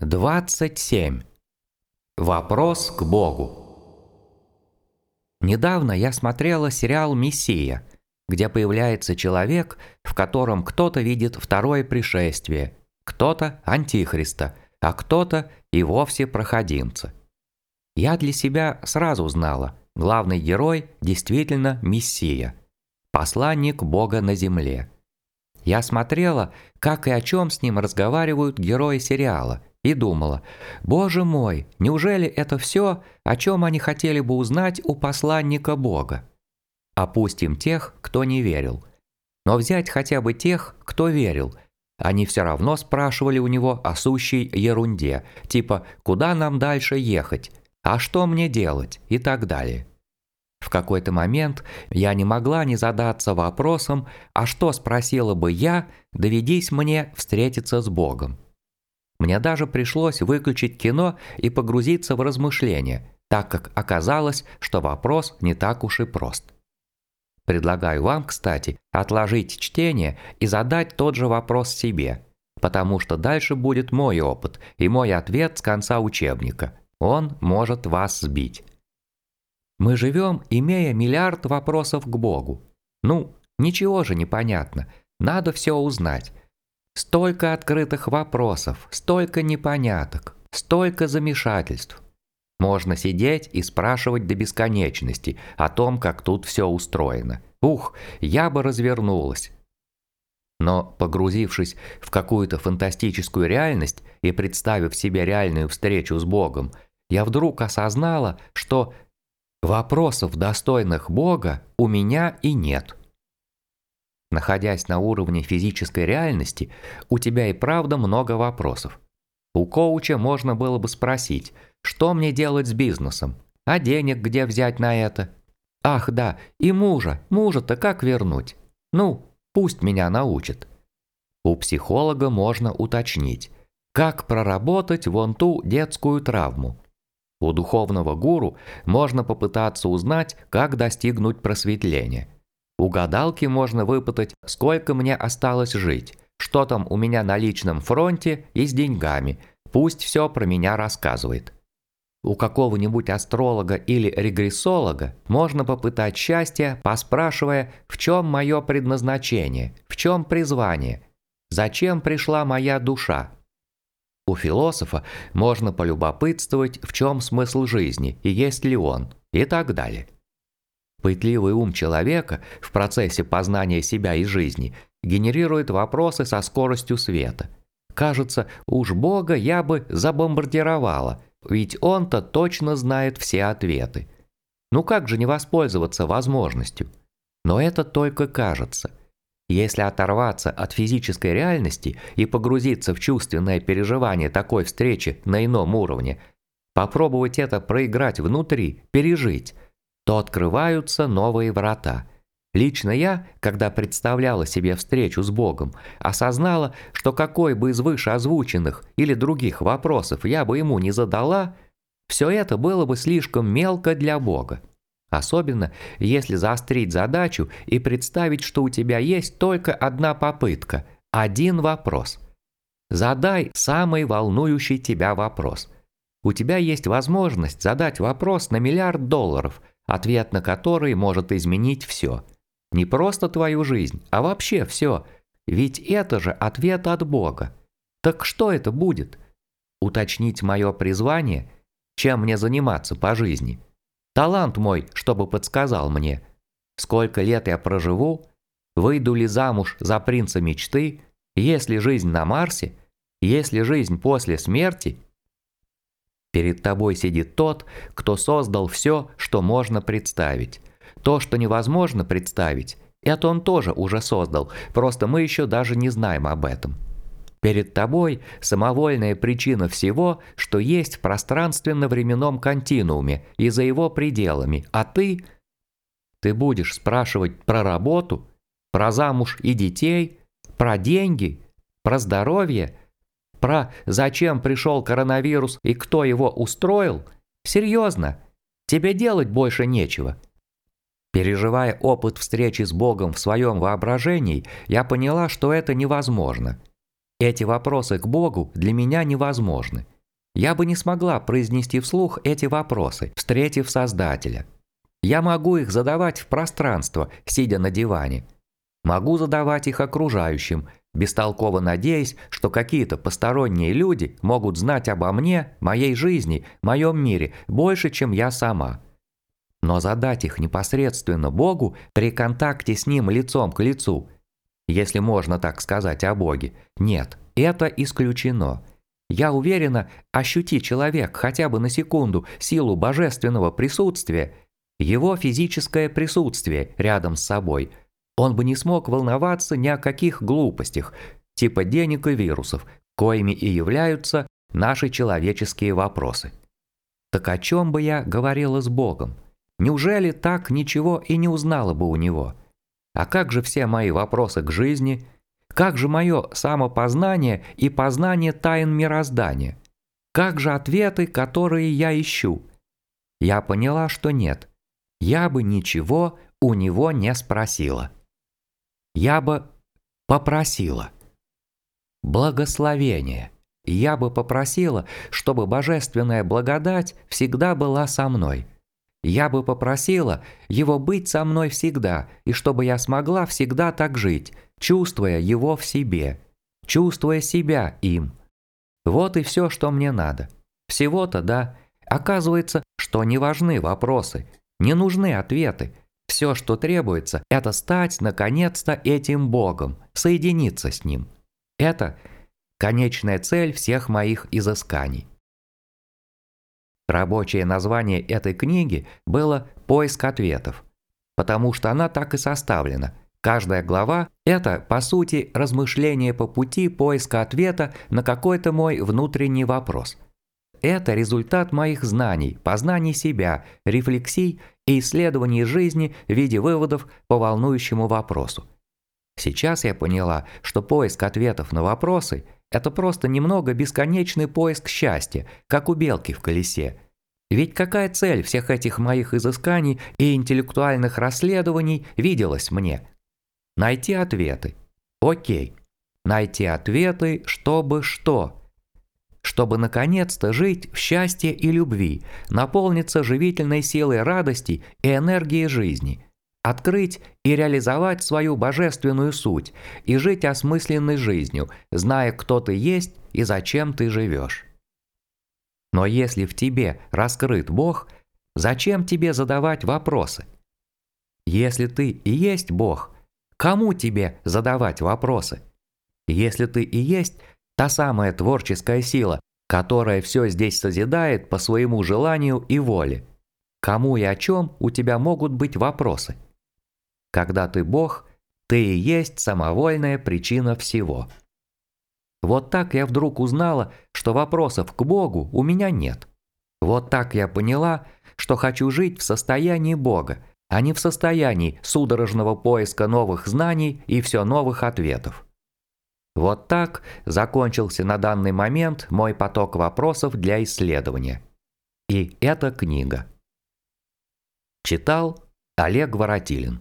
27. Вопрос к Богу. Недавно я смотрела сериал «Мессия», где появляется человек, в котором кто-то видит второе пришествие, кто-то – антихриста, а кто-то и вовсе проходимца. Я для себя сразу знала, главный герой действительно Мессия, посланник Бога на земле. Я смотрела, как и о чем с ним разговаривают герои сериала – и думала, «Боже мой, неужели это все, о чем они хотели бы узнать у посланника Бога?» Опустим тех, кто не верил. Но взять хотя бы тех, кто верил. Они все равно спрашивали у него о сущей ерунде, типа «Куда нам дальше ехать?», «А что мне делать?» и так далее. В какой-то момент я не могла не задаться вопросом, а что спросила бы я, доведись мне встретиться с Богом. Мне даже пришлось выключить кино и погрузиться в размышления, так как оказалось, что вопрос не так уж и прост. Предлагаю вам, кстати, отложить чтение и задать тот же вопрос себе, потому что дальше будет мой опыт и мой ответ с конца учебника. Он может вас сбить. Мы живем, имея миллиард вопросов к Богу. Ну, ничего же не понятно. Надо все узнать. Столько открытых вопросов, столько непоняток, столько замешательств. Можно сидеть и спрашивать до бесконечности о том, как тут все устроено. Ух, я бы развернулась. Но, погрузившись в какую-то фантастическую реальность и представив себе реальную встречу с Богом, я вдруг осознала, что вопросов, достойных Бога, у меня и нет. Находясь на уровне физической реальности, у тебя и правда много вопросов. У коуча можно было бы спросить, что мне делать с бизнесом, а денег где взять на это? Ах да, и мужа, мужа-то как вернуть? Ну, пусть меня научат. У психолога можно уточнить, как проработать вон ту детскую травму. У духовного гуру можно попытаться узнать, как достигнуть просветления – у гадалки можно выпытать, сколько мне осталось жить, что там у меня на личном фронте и с деньгами. Пусть все про меня рассказывает. У какого-нибудь астролога или регрессолога можно попытать счастье, поспрашивая, в чем мое предназначение, в чем призвание, зачем пришла моя душа. У философа можно полюбопытствовать, в чем смысл жизни и есть ли он, и так далее. Пытливый ум человека в процессе познания себя и жизни генерирует вопросы со скоростью света. Кажется, уж Бога я бы забомбардировала, ведь он-то точно знает все ответы. Ну как же не воспользоваться возможностью? Но это только кажется. Если оторваться от физической реальности и погрузиться в чувственное переживание такой встречи на ином уровне, попробовать это проиграть внутри, пережить – то открываются новые врата. Лично я, когда представляла себе встречу с Богом, осознала, что какой бы из вышеозвученных или других вопросов я бы ему не задала, все это было бы слишком мелко для Бога. Особенно, если заострить задачу и представить, что у тебя есть только одна попытка, один вопрос. Задай самый волнующий тебя вопрос. У тебя есть возможность задать вопрос на миллиард долларов – ответ на который может изменить все. Не просто твою жизнь, а вообще все. Ведь это же ответ от Бога. Так что это будет? Уточнить мое призвание? Чем мне заниматься по жизни? Талант мой, чтобы подсказал мне. Сколько лет я проживу? Выйду ли замуж за принца мечты? Есть ли жизнь на Марсе? Есть ли жизнь после смерти? Перед тобой сидит тот, кто создал все, что можно представить. То, что невозможно представить, это он тоже уже создал, просто мы еще даже не знаем об этом. Перед тобой самовольная причина всего, что есть в пространственно-временном континууме и за его пределами, а ты... Ты будешь спрашивать про работу, про замуж и детей, про деньги, про здоровье – про зачем пришел коронавирус и кто его устроил? Серьезно, тебе делать больше нечего. Переживая опыт встречи с Богом в своем воображении, я поняла, что это невозможно. Эти вопросы к Богу для меня невозможны. Я бы не смогла произнести вслух эти вопросы, встретив Создателя. Я могу их задавать в пространство, сидя на диване. Могу задавать их окружающим, бестолково надеясь, что какие-то посторонние люди могут знать обо мне, моей жизни, моем мире больше, чем я сама. Но задать их непосредственно Богу при контакте с Ним лицом к лицу, если можно так сказать о Боге, нет, это исключено. Я уверена, ощути человек хотя бы на секунду силу божественного присутствия, его физическое присутствие рядом с собой – он бы не смог волноваться ни о каких глупостях, типа денег и вирусов, коими и являются наши человеческие вопросы. Так о чем бы я говорила с Богом? Неужели так ничего и не узнала бы у Него? А как же все мои вопросы к жизни? Как же мое самопознание и познание тайн мироздания? Как же ответы, которые я ищу? Я поняла, что нет. Я бы ничего у него не спросила я бы попросила. Благословение. Я бы попросила, чтобы божественная благодать всегда была со мной. Я бы попросила его быть со мной всегда, и чтобы я смогла всегда так жить, чувствуя его в себе, чувствуя себя им. Вот и все, что мне надо. Всего-то, да. Оказывается, что не важны вопросы, не нужны ответы, все, что требуется, это стать наконец-то этим Богом, соединиться с Ним. Это конечная цель всех моих изысканий. Рабочее название этой книги было «Поиск ответов», потому что она так и составлена. Каждая глава – это, по сути, размышление по пути поиска ответа на какой-то мой внутренний вопрос – это результат моих знаний, познаний себя, рефлексий и исследований жизни в виде выводов по волнующему вопросу. Сейчас я поняла, что поиск ответов на вопросы – это просто немного бесконечный поиск счастья, как у белки в колесе. Ведь какая цель всех этих моих изысканий и интеллектуальных расследований виделась мне? Найти ответы. Окей. Найти ответы, чтобы что? чтобы наконец-то жить в счастье и любви, наполниться живительной силой радости и энергии жизни, открыть и реализовать свою божественную суть и жить осмысленной жизнью, зная, кто ты есть и зачем ты живешь. Но если в тебе раскрыт Бог, зачем тебе задавать вопросы? Если ты и есть Бог, кому тебе задавать вопросы? Если ты и есть Та самая творческая сила, которая все здесь созидает по своему желанию и воле. Кому и о чем у тебя могут быть вопросы? Когда ты Бог, ты и есть самовольная причина всего. Вот так я вдруг узнала, что вопросов к Богу у меня нет. Вот так я поняла, что хочу жить в состоянии Бога, а не в состоянии судорожного поиска новых знаний и все новых ответов. Вот так закончился на данный момент мой поток вопросов для исследования. И эта книга. Читал Олег Воротилин.